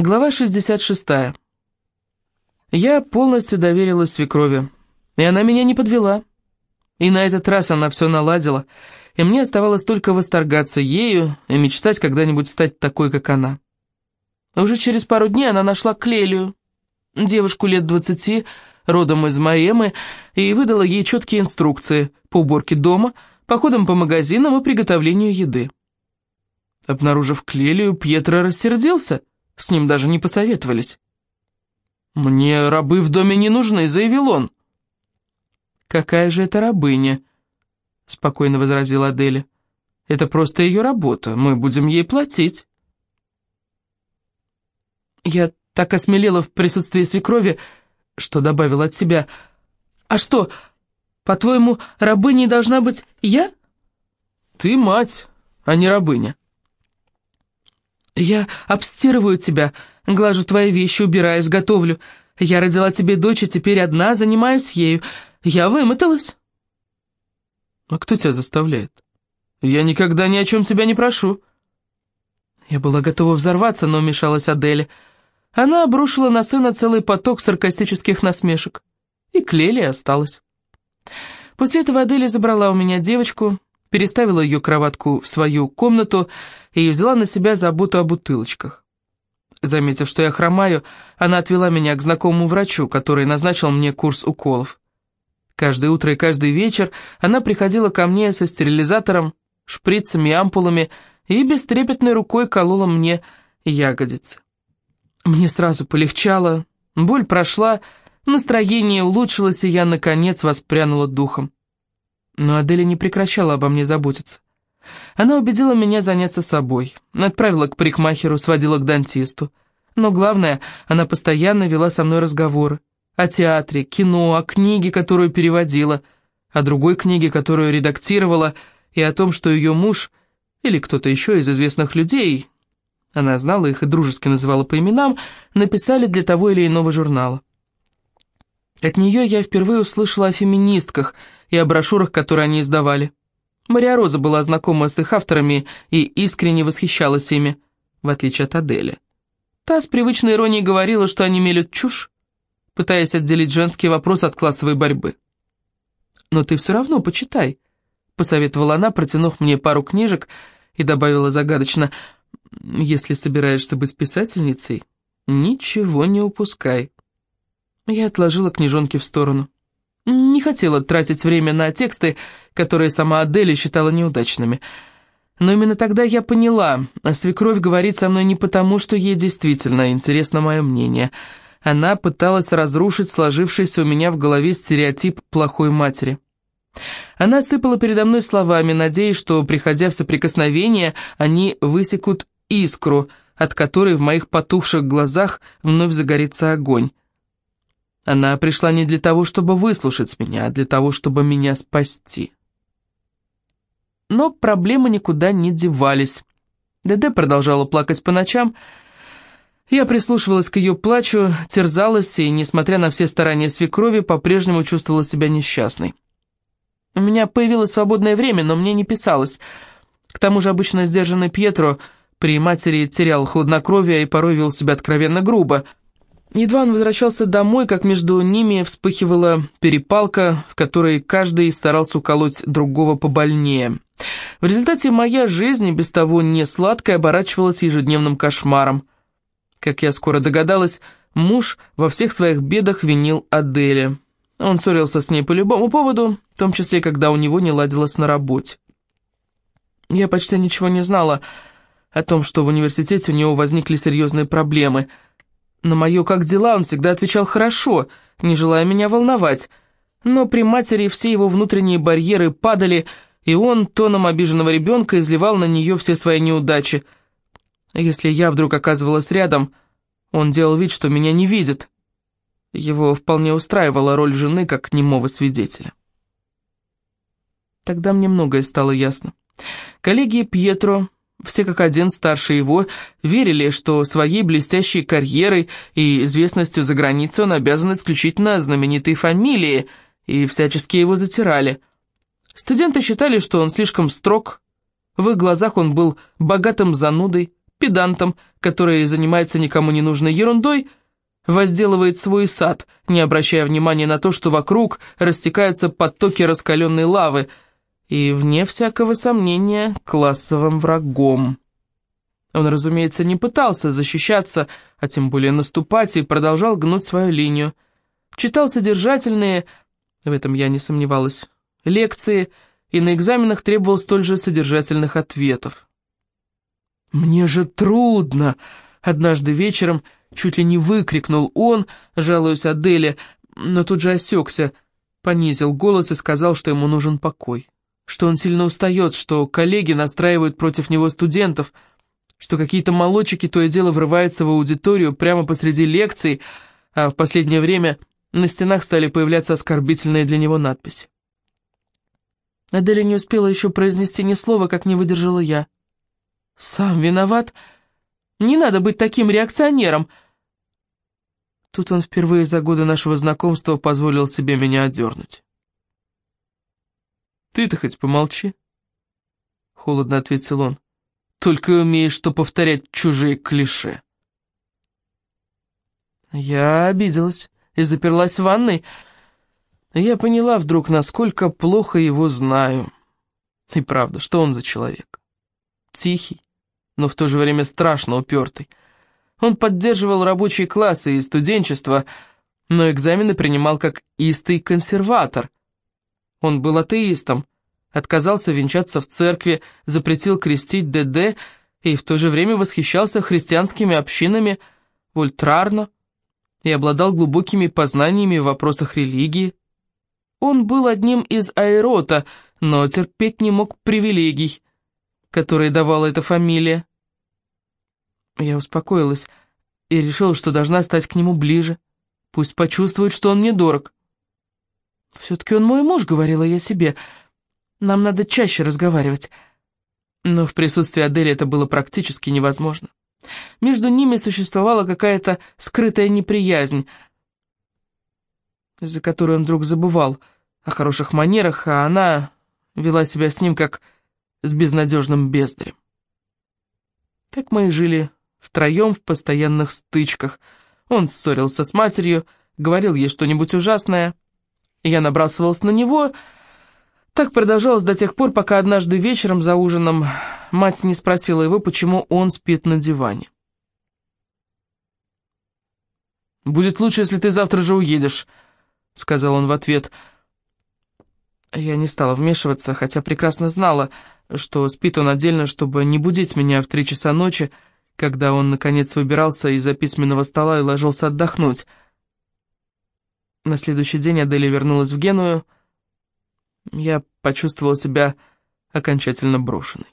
Глава 66. Я полностью доверилась свекрови, и она меня не подвела. И на этот раз она все наладила, и мне оставалось только восторгаться ею и мечтать когда-нибудь стать такой, как она. Уже через пару дней она нашла Клелию, девушку лет двадцати, родом из Маемы, и выдала ей четкие инструкции по уборке дома, походам по магазинам и приготовлению еды. Обнаружив Клелию, Пьетро рассердился — с ним даже не посоветовались. «Мне рабы в доме не нужны», — заявил он. «Какая же это рабыня?» — спокойно возразила Аделя. «Это просто ее работа, мы будем ей платить». Я так осмелела в присутствии свекрови, что добавила от себя. «А что, по-твоему, рабыней должна быть я?» «Ты мать, а не рабыня». Я обстирываю тебя, глажу твои вещи, убираюсь, готовлю. Я родила тебе дочь, и теперь одна занимаюсь ею. Я вымоталась. А кто тебя заставляет? Я никогда ни о чем тебя не прошу. Я была готова взорваться, но вмешалась Аделя. Она обрушила на сына целый поток саркастических насмешек. И Клели осталась. После этого Аделя забрала у меня девочку, переставила ее кроватку в свою комнату и взяла на себя заботу о бутылочках. Заметив, что я хромаю, она отвела меня к знакомому врачу, который назначил мне курс уколов. Каждое утро и каждый вечер она приходила ко мне со стерилизатором, шприцами и ампулами и бестрепетной рукой колола мне ягодицы. Мне сразу полегчало, боль прошла, настроение улучшилось, и я, наконец, воспрянула духом. Но Аделя не прекращала обо мне заботиться. Она убедила меня заняться собой, отправила к парикмахеру, сводила к дантисту. Но главное, она постоянно вела со мной разговоры. О театре, кино, о книге, которую переводила, о другой книге, которую редактировала, и о том, что ее муж, или кто-то еще из известных людей, она знала их и дружески называла по именам, написали для того или иного журнала. От нее я впервые услышала о феминистках и о брошюрах, которые они издавали. Мария Роза была знакома с их авторами и искренне восхищалась ими, в отличие от Адели. Та с привычной иронией говорила, что они мелют чушь, пытаясь отделить женский вопрос от классовой борьбы. «Но ты все равно почитай», — посоветовала она, протянув мне пару книжек, и добавила загадочно, «если собираешься быть писательницей, ничего не упускай». Я отложила книжонки в сторону. Не хотела тратить время на тексты, которые сама Аделя считала неудачными. Но именно тогда я поняла, а свекровь говорит со мной не потому, что ей действительно интересно мое мнение. Она пыталась разрушить сложившийся у меня в голове стереотип плохой матери. Она сыпала передо мной словами, надеясь, что, приходя в соприкосновение, они высекут искру, от которой в моих потухших глазах вновь загорится огонь. Она пришла не для того, чтобы выслушать меня, а для того, чтобы меня спасти. Но проблемы никуда не девались. ДД продолжала плакать по ночам. Я прислушивалась к ее плачу, терзалась и, несмотря на все старания свекрови, по-прежнему чувствовала себя несчастной. У меня появилось свободное время, но мне не писалось. К тому же обычно сдержанный Пьетро при матери терял хладнокровие и порой вел себя откровенно грубо – Едва он возвращался домой, как между ними вспыхивала перепалка, в которой каждый старался уколоть другого побольнее. В результате моя жизнь, без того не сладкая, оборачивалась ежедневным кошмаром. Как я скоро догадалась, муж во всех своих бедах винил Аделе. Он ссорился с ней по любому поводу, в том числе, когда у него не ладилось на работе. Я почти ничего не знала о том, что в университете у него возникли серьезные проблемы – на мое «как дела» он всегда отвечал «хорошо», не желая меня волновать. Но при матери все его внутренние барьеры падали, и он тоном обиженного ребенка изливал на нее все свои неудачи. Если я вдруг оказывалась рядом, он делал вид, что меня не видит. Его вполне устраивала роль жены как немого свидетеля. Тогда мне многое стало ясно. Коллеги Пьетро все как один старше его верили, что своей блестящей карьерой и известностью за границей он обязан исключительно знаменитой фамилии, и всячески его затирали. Студенты считали, что он слишком строг, в их глазах он был богатым занудой, педантом, который занимается никому не нужной ерундой, возделывает свой сад, не обращая внимания на то, что вокруг растекаются потоки раскаленной лавы, и, вне всякого сомнения, классовым врагом. Он, разумеется, не пытался защищаться, а тем более наступать, и продолжал гнуть свою линию. Читал содержательные, в этом я не сомневалась, лекции, и на экзаменах требовал столь же содержательных ответов. «Мне же трудно!» — однажды вечером чуть ли не выкрикнул он, жалуясь Аделе, но тут же осекся, понизил голос и сказал, что ему нужен покой, что он сильно устает, что коллеги настраивают против него студентов, что какие-то молодчики то и дело врываются в аудиторию прямо посреди лекций, а в последнее время на стенах стали появляться оскорбительные для него надписи. Аделя не успела еще произнести ни слова, как не выдержала я. «Сам виноват. Не надо быть таким реакционером!» Тут он впервые за годы нашего знакомства позволил себе меня отдернуть. «Ты-то хоть помолчи», — холодно ответил он. «Только умеешь что повторять чужие клише». Я обиделась и заперлась в ванной, — я поняла вдруг, насколько плохо его знаю. И правда, что он за человек? Тихий, но в то же время страшно упертый. Он поддерживал рабочие классы и студенчество, но экзамены принимал как истый консерватор. Он был атеистом, отказался венчаться в церкви, запретил крестить ДД и в то же время восхищался христианскими общинами ультрарно и обладал глубокими познаниями в вопросах религии. Он был одним из аэрота, но терпеть не мог привилегий, которые давала эта фамилия. Я успокоилась и решила, что должна стать к нему ближе. Пусть почувствует, что он мне дорог. «Все-таки он мой муж», — говорила я себе. «Нам надо чаще разговаривать». Но в присутствии Адели это было практически невозможно. Между ними существовала какая-то скрытая неприязнь — из-за которой он вдруг забывал о хороших манерах, а она вела себя с ним как с безнадежным бездарем. Так мы и жили втроем в постоянных стычках. Он ссорился с матерью, говорил ей что-нибудь ужасное. Я набрасывалась на него. Так продолжалось до тех пор, пока однажды вечером за ужином мать не спросила его, почему он спит на диване. «Будет лучше, если ты завтра же уедешь», — сказал он в ответ. Я не стала вмешиваться, хотя прекрасно знала, что спит он отдельно, чтобы не будить меня в три часа ночи, когда он, наконец, выбирался из-за письменного стола и ложился отдохнуть. На следующий день Аделя вернулась в Геную. Я почувствовала себя окончательно брошенной.